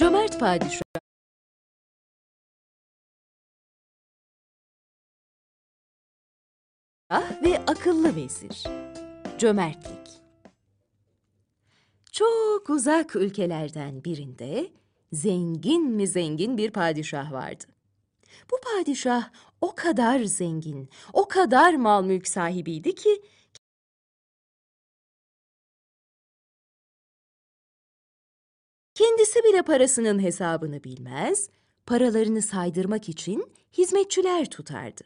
Cömert padişah ve akıllı vezir. Cömertlik. Çok uzak ülkelerden birinde zengin mi zengin bir padişah vardı. Bu padişah o kadar zengin, o kadar mal mülk sahibiydi ki kendisi bile parasının hesabını bilmez, paralarını saydırmak için hizmetçiler tutardı.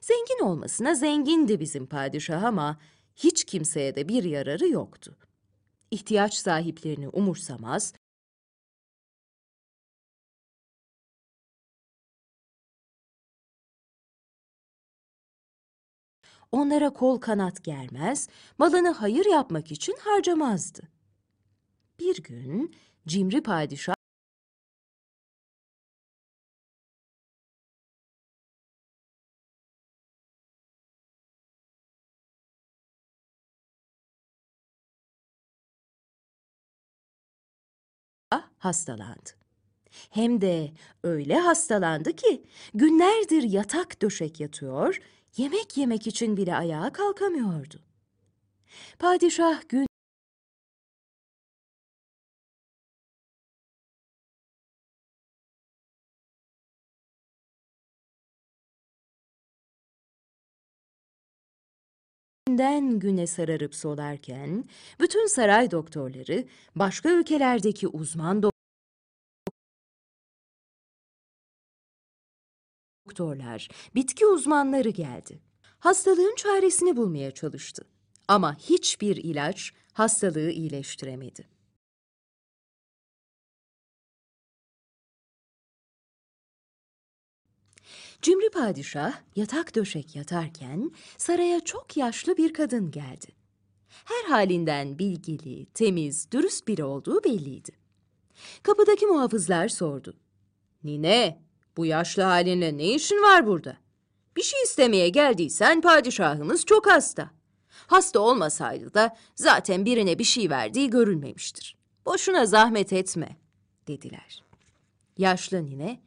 Zengin olmasına zengindi bizim padişah ama hiç kimseye de bir yararı yoktu. İhtiyaç sahiplerini umursamaz, onlara kol kanat germez, malını hayır yapmak için harcamazdı. Bir gün cimri padişah hastalandı. Hem de öyle hastalandı ki günlerdir yatak döşek yatıyor, yemek yemek için bile ayağa kalkamıyordu. Padişah gün günden güne sararıp solarken bütün saray doktorları başka ülkelerdeki uzman doktorlar, bitki uzmanları geldi. Hastalığın çaresini bulmaya çalıştı. Ama hiçbir ilaç hastalığı iyileştiremedi. Cimri padişah yatak döşek yatarken saraya çok yaşlı bir kadın geldi. Her halinden bilgili, temiz, dürüst biri olduğu belliydi. Kapıdaki muhafızlar sordu. Nine, bu yaşlı halinle ne işin var burada? Bir şey istemeye geldiysen padişahımız çok hasta. Hasta olmasaydı da zaten birine bir şey verdiği görülmemiştir. Boşuna zahmet etme, dediler. Yaşlı nine,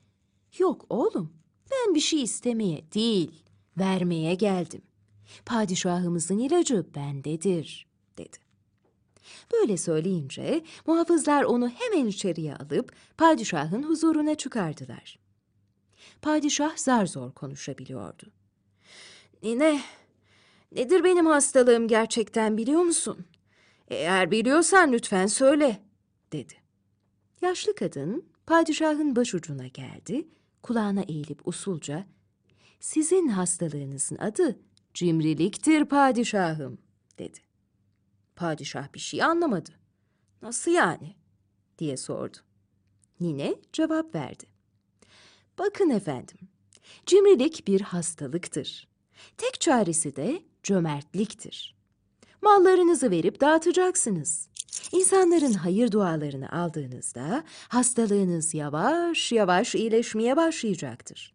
yok oğlum, ben bir şey istemeye değil, vermeye geldim. Padişahımızın ilacı bendedir, dedi. Böyle söyleyince muhafızlar onu hemen içeriye alıp padişahın huzuruna çıkardılar. Padişah zar zor konuşabiliyordu. Nine, nedir benim hastalığım gerçekten biliyor musun? Eğer biliyorsan lütfen söyle, dedi. Yaşlı kadın padişahın başucuna geldi, kulağına eğilip usulca, sizin hastalığınızın adı cimriliktir padişahım, dedi. Padişah bir şey anlamadı. Nasıl yani? diye sordu. Nine cevap verdi. Bakın efendim, cimrilik bir hastalıktır. Tek çaresi de cömertliktir. Mallarınızı verip dağıtacaksınız. İnsanların hayır dualarını aldığınızda hastalığınız yavaş yavaş iyileşmeye başlayacaktır.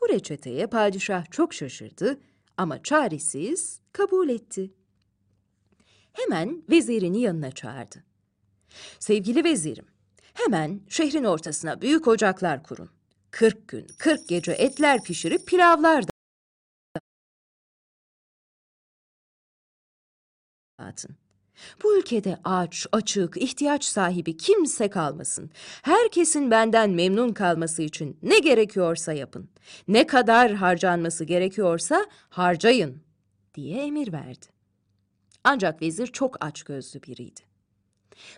Bu reçeteye padişah çok şaşırdı ama çaresiz kabul etti. Hemen vezirini yanına çağırdı. Sevgili vezirim, hemen şehrin ortasına büyük ocaklar kurun. Kırk gün, kırk gece etler pişirip pilavlar dağıtın. Bu ülkede aç, açık, ihtiyaç sahibi kimse kalmasın. Herkesin benden memnun kalması için ne gerekiyorsa yapın. Ne kadar harcanması gerekiyorsa harcayın diye emir verdi. Ancak vezir çok açgözlü biriydi.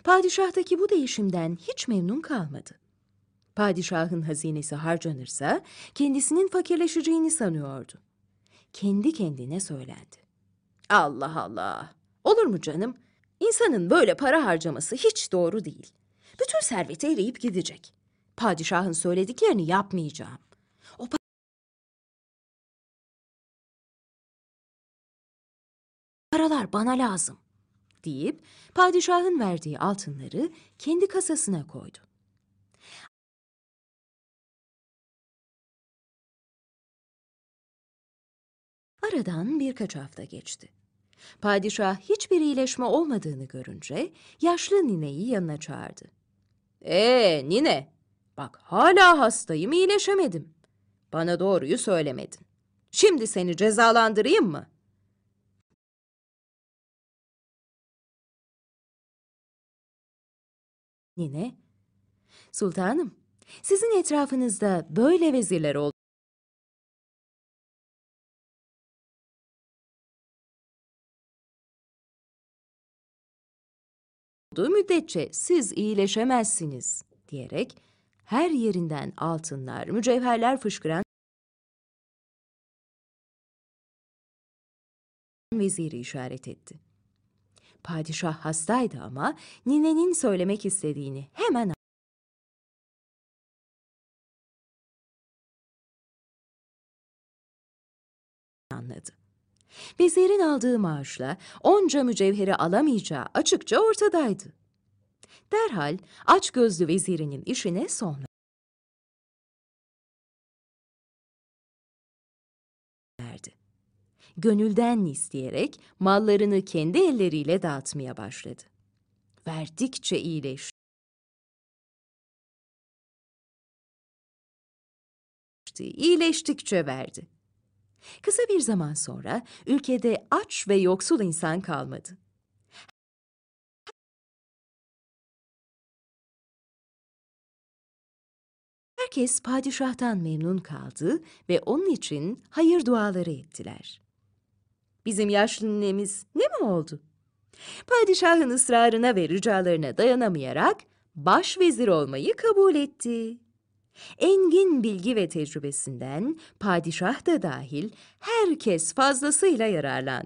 Padişahtaki bu değişimden hiç memnun kalmadı. Padişahın hazinesi harcanırsa kendisinin fakirleşeceğini sanıyordu. Kendi kendine söylendi. Allah Allah! Olur mu canım? İnsanın böyle para harcaması hiç doğru değil. Bütün serveti eriyip gidecek. Padişahın söylediklerini yapmayacağım. O paralar bana lazım deyip padişahın verdiği altınları kendi kasasına koydu. Aradan birkaç hafta geçti. Padişah hiçbir iyileşme olmadığını görünce yaşlı nineyi yanına çağırdı. Ee nine, bak hala hastayım iyileşemedim. Bana doğruyu söylemedin. Şimdi seni cezalandırayım mı? Nine, sultanım, sizin etrafınızda böyle vezirler oldu. Olduğu müddetçe siz iyileşemezsiniz diyerek her yerinden altınlar, mücevherler fışkıran veziri işaret etti. Padişah hastaydı ama ninenin söylemek istediğini hemen Vezirin aldığı maaşla onca mücevheri alamayacağı açıkça ortadaydı. Derhal açgözlü vezirinin işine son verdi. Gönülden isteyerek mallarını kendi elleriyle dağıtmaya başladı. Verdikçe iyileşti. iyileştikçe verdi. Kısa bir zaman sonra ülkede aç ve yoksul insan kalmadı. Herkes padişahtan memnun kaldı ve onun için hayır duaları ettiler. Bizim yaşlı ninemiz ne mi oldu? Padişahın ısrarına ve ricalarına dayanamayarak başvezir olmayı kabul etti. Engin bilgi ve tecrübesinden padişah da dahil herkes fazlasıyla yararlandı.